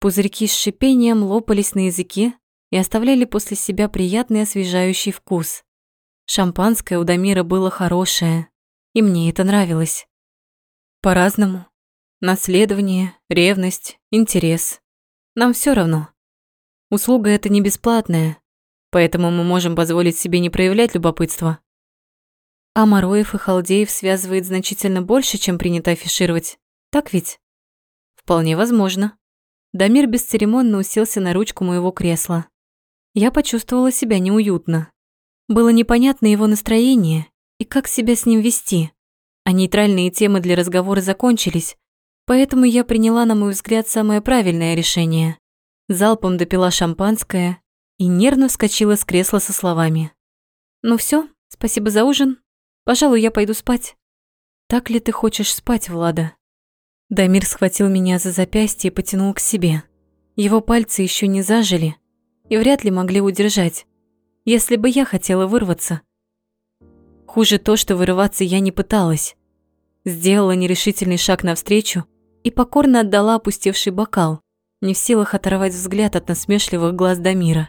Пузырьки с шипением лопались на языке и оставляли после себя приятный освежающий вкус. Шампанское у Дамира было хорошее, и мне это нравилось. По-разному. Наследование, ревность, интерес. Нам все равно. Услуга эта не бесплатная, поэтому мы можем позволить себе не проявлять любопытства. А Мороев и Халдеев связывает значительно больше, чем принято афишировать. Так ведь? Вполне возможно. Дамир бесцеремонно уселся на ручку моего кресла. Я почувствовала себя неуютно. Было непонятно его настроение и как себя с ним вести. А нейтральные темы для разговора закончились, поэтому я приняла, на мой взгляд, самое правильное решение. Залпом допила шампанское и нервно вскочила с кресла со словами. «Ну все, спасибо за ужин. Пожалуй, я пойду спать». «Так ли ты хочешь спать, Влада?» Дамир схватил меня за запястье и потянул к себе. Его пальцы еще не зажили и вряд ли могли удержать, если бы я хотела вырваться. Хуже то, что вырываться я не пыталась. Сделала нерешительный шаг навстречу и покорно отдала опустевший бокал, не в силах оторвать взгляд от насмешливых глаз Дамира.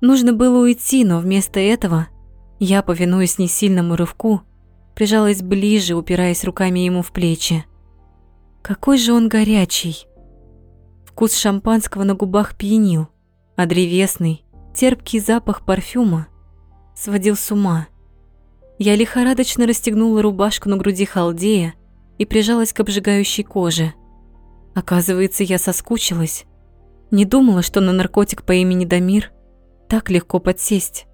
Нужно было уйти, но вместо этого я, повинуясь несильному рывку, прижалась ближе, упираясь руками ему в плечи. Какой же он горячий! Вкус шампанского на губах пьянил, а древесный, терпкий запах парфюма сводил с ума. Я лихорадочно расстегнула рубашку на груди халдея и прижалась к обжигающей коже. Оказывается, я соскучилась. Не думала, что на наркотик по имени Дамир так легко подсесть.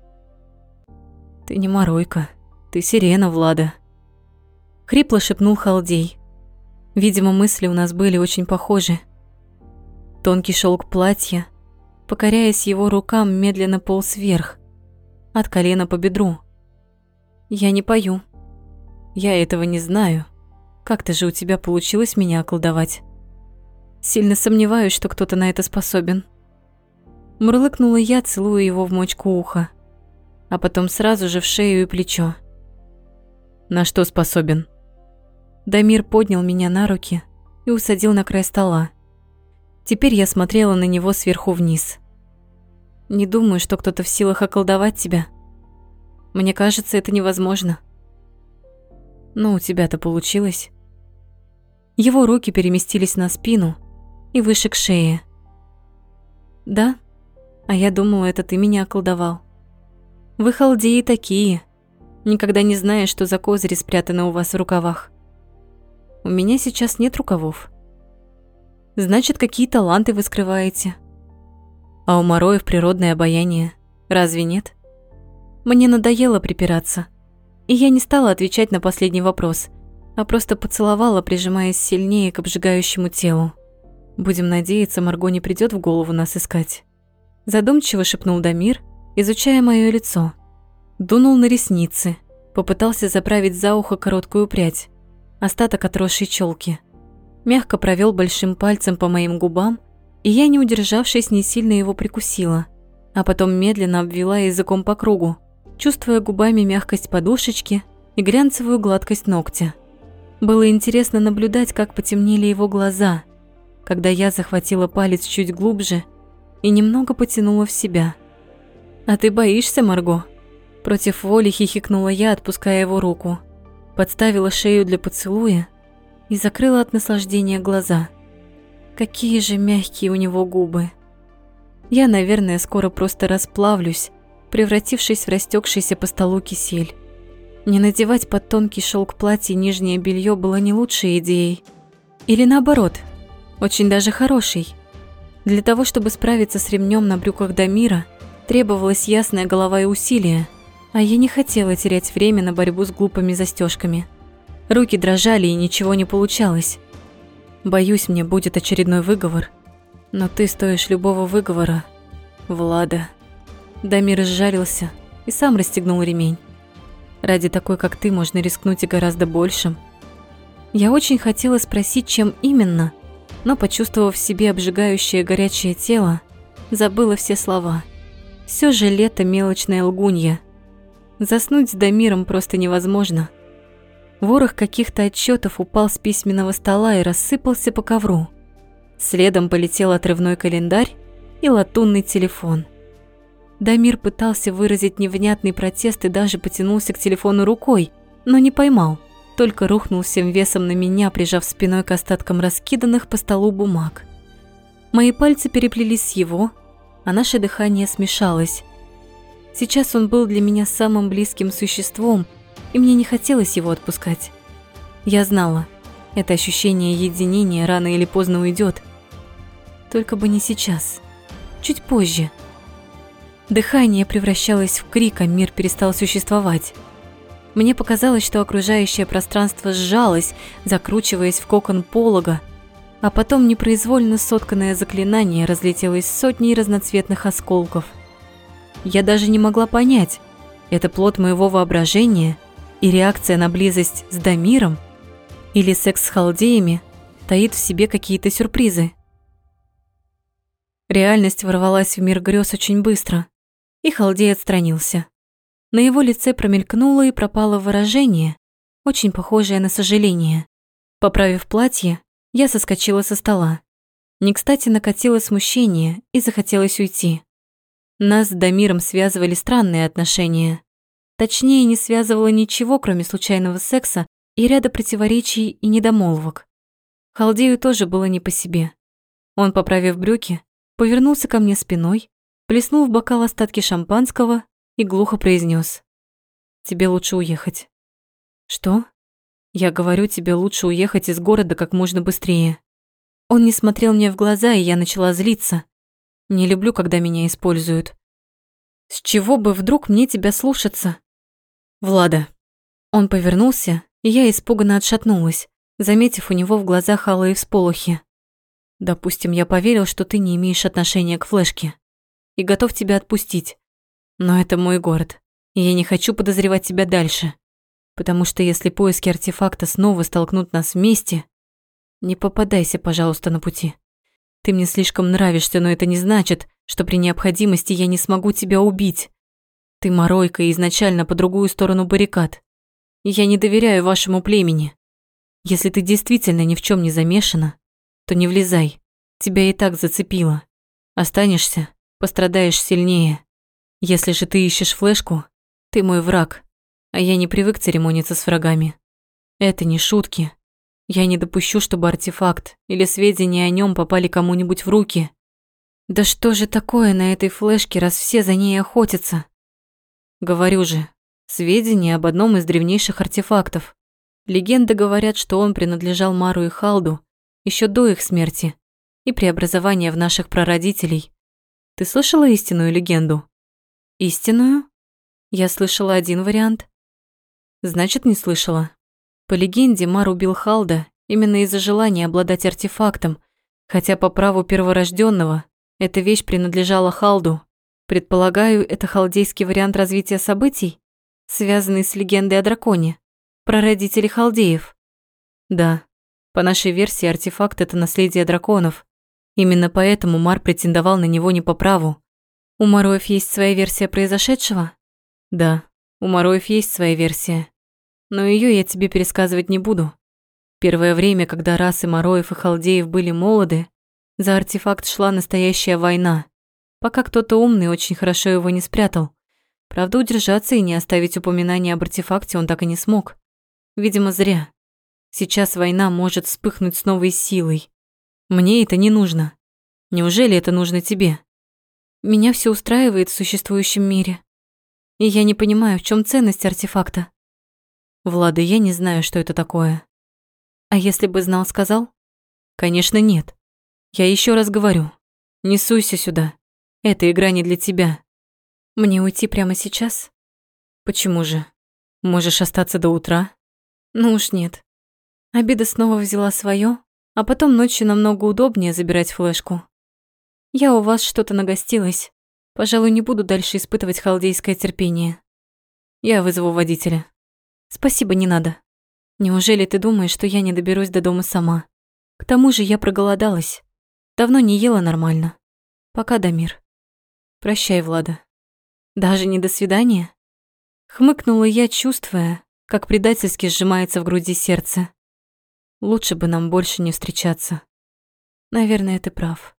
Ты не моройка, ты сирена, Влада. Хрипло шепнул Халдей. Видимо, мысли у нас были очень похожи. Тонкий шелк платья, покоряясь его рукам, медленно полз вверх, от колена по бедру. Я не пою. Я этого не знаю. Как-то же у тебя получилось меня околдовать. Сильно сомневаюсь, что кто-то на это способен. Мурлыкнула я, целуя его в мочку уха, а потом сразу же в шею и плечо. На что способен? Дамир поднял меня на руки и усадил на край стола. Теперь я смотрела на него сверху вниз. Не думаю, что кто-то в силах околдовать тебя. Мне кажется, это невозможно. Но у тебя-то получилось. Его руки переместились на спину и выше к шее. Да, а я думала, это ты меня околдовал. Вы халдеи такие. Никогда не знаешь, что за козыри спрятаны у вас в рукавах. У меня сейчас нет рукавов. Значит, какие таланты вы скрываете. А у Мороев природное обаяние. Разве нет? Мне надоело припираться. И я не стала отвечать на последний вопрос, а просто поцеловала, прижимаясь сильнее к обжигающему телу. Будем надеяться, Марго не придет в голову нас искать. Задумчиво шепнул Дамир, изучая мое лицо. Дунул на ресницы, попытался заправить за ухо короткую прядь, остаток отросшей челки. Мягко провел большим пальцем по моим губам, и я, не удержавшись, не сильно его прикусила, а потом медленно обвела языком по кругу, чувствуя губами мягкость подушечки и глянцевую гладкость ногтя. Было интересно наблюдать, как потемнели его глаза, когда я захватила палец чуть глубже и немного потянула в себя. «А ты боишься, Марго?» Против воли хихикнула я, отпуская его руку. Подставила шею для поцелуя и закрыла от наслаждения глаза. Какие же мягкие у него губы. Я, наверное, скоро просто расплавлюсь, превратившись в растекшийся по столу кисель. Не надевать под тонкий шелк платья нижнее белье было не лучшей идеей. Или наоборот, очень даже хорошей. Для того, чтобы справиться с ремнем на брюках Дамира, требовалась ясная голова и усилия, а я не хотела терять время на борьбу с глупыми застежками. Руки дрожали и ничего не получалось. Боюсь, мне будет очередной выговор. Но ты стоишь любого выговора, Влада. Дамир сжарился и сам расстегнул ремень. Ради такой, как ты, можно рискнуть и гораздо большим. Я очень хотела спросить, чем именно, но, почувствовав в себе обжигающее горячее тело, забыла все слова. Все же лето мелочная лгунья. Заснуть с Дамиром просто невозможно. Ворох каких-то отчетов упал с письменного стола и рассыпался по ковру. Следом полетел отрывной календарь и латунный телефон – Дамир пытался выразить невнятный протест и даже потянулся к телефону рукой, но не поймал, только рухнул всем весом на меня, прижав спиной к остаткам раскиданных по столу бумаг. Мои пальцы переплелись с его, а наше дыхание смешалось. Сейчас он был для меня самым близким существом, и мне не хотелось его отпускать. Я знала, это ощущение единения рано или поздно уйдет. Только бы не сейчас, чуть позже – Дыхание превращалось в крик, а мир перестал существовать. Мне показалось, что окружающее пространство сжалось, закручиваясь в кокон полога, а потом непроизвольно сотканное заклинание разлетелось сотней разноцветных осколков. Я даже не могла понять, это плод моего воображения и реакция на близость с Дамиром или секс с халдеями таит в себе какие-то сюрпризы. Реальность ворвалась в мир грез очень быстро и Халдей отстранился. На его лице промелькнуло и пропало выражение, очень похожее на сожаление. Поправив платье, я соскочила со стола. Не кстати накатило смущение и захотелось уйти. Нас с Дамиром связывали странные отношения. Точнее, не связывало ничего, кроме случайного секса и ряда противоречий и недомолвок. Халдею тоже было не по себе. Он, поправив брюки, повернулся ко мне спиной плеснул в бокал остатки шампанского и глухо произнес: «Тебе лучше уехать». «Что?» «Я говорю, тебе лучше уехать из города как можно быстрее». Он не смотрел мне в глаза, и я начала злиться. Не люблю, когда меня используют. С чего бы вдруг мне тебя слушаться? Влада. Он повернулся, и я испуганно отшатнулась, заметив у него в глазах алые всполохи. Допустим, я поверил, что ты не имеешь отношения к флешке и готов тебя отпустить. Но это мой город, и я не хочу подозревать тебя дальше. Потому что если поиски артефакта снова столкнут нас вместе, не попадайся, пожалуйста, на пути. Ты мне слишком нравишься, но это не значит, что при необходимости я не смогу тебя убить. Ты моройка изначально по другую сторону баррикад. Я не доверяю вашему племени. Если ты действительно ни в чем не замешана, то не влезай. Тебя и так зацепило. Останешься, пострадаешь сильнее. Если же ты ищешь флешку, ты мой враг, а я не привык церемониться с врагами. Это не шутки. Я не допущу, чтобы артефакт или сведения о нем попали кому-нибудь в руки. Да что же такое на этой флешке, раз все за ней охотятся? Говорю же, сведения об одном из древнейших артефактов. Легенды говорят, что он принадлежал Мару и Халду еще до их смерти и преобразования в наших прародителей. Ты слышала истинную легенду? Истинную? Я слышала один вариант. Значит, не слышала. По легенде, Мар убил Халда именно из-за желания обладать артефактом, хотя по праву перворожденного эта вещь принадлежала Халду. Предполагаю, это халдейский вариант развития событий, связанный с легендой о драконе, прародителе халдеев. Да, по нашей версии артефакт – это наследие драконов, Именно поэтому Мар претендовал на него не по праву. У Мароев есть своя версия произошедшего? Да, у Мароев есть своя версия. Но ее я тебе пересказывать не буду. Первое время, когда расы Мороев и Халдеев были молоды, за артефакт шла настоящая война, пока кто-то умный очень хорошо его не спрятал. Правда, удержаться и не оставить упоминания об артефакте он так и не смог. Видимо, зря. Сейчас война может вспыхнуть с новой силой. Мне это не нужно. Неужели это нужно тебе? Меня все устраивает в существующем мире. И я не понимаю, в чем ценность артефакта. Влада, я не знаю, что это такое. А если бы знал, сказал? Конечно, нет. Я еще раз говорю. Не суйся сюда. Эта игра не для тебя. Мне уйти прямо сейчас? Почему же? Можешь остаться до утра? Ну уж нет. Обида снова взяла свое, а потом ночью намного удобнее забирать флешку. Я у вас что-то нагостилась. Пожалуй, не буду дальше испытывать халдейское терпение. Я вызову водителя. Спасибо, не надо. Неужели ты думаешь, что я не доберусь до дома сама? К тому же я проголодалась. Давно не ела нормально. Пока, Дамир. Прощай, Влада. Даже не до свидания? Хмыкнула я, чувствуя, как предательски сжимается в груди сердце. Лучше бы нам больше не встречаться. Наверное, ты прав.